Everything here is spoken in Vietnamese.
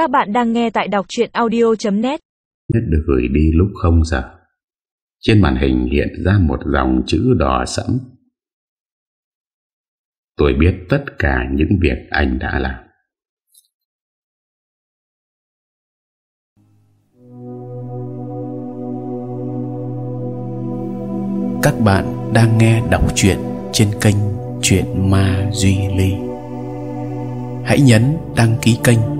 Các bạn đang nghe tại đọc chuyện audio.net Nhất được gửi đi lúc không giờ. Trên màn hình hiện ra một dòng chữ đỏ sẫm. Tôi biết tất cả những việc anh đã làm. Các bạn đang nghe đọc truyện trên kênh Chuyện Ma Duy Ly. Hãy nhấn đăng ký kênh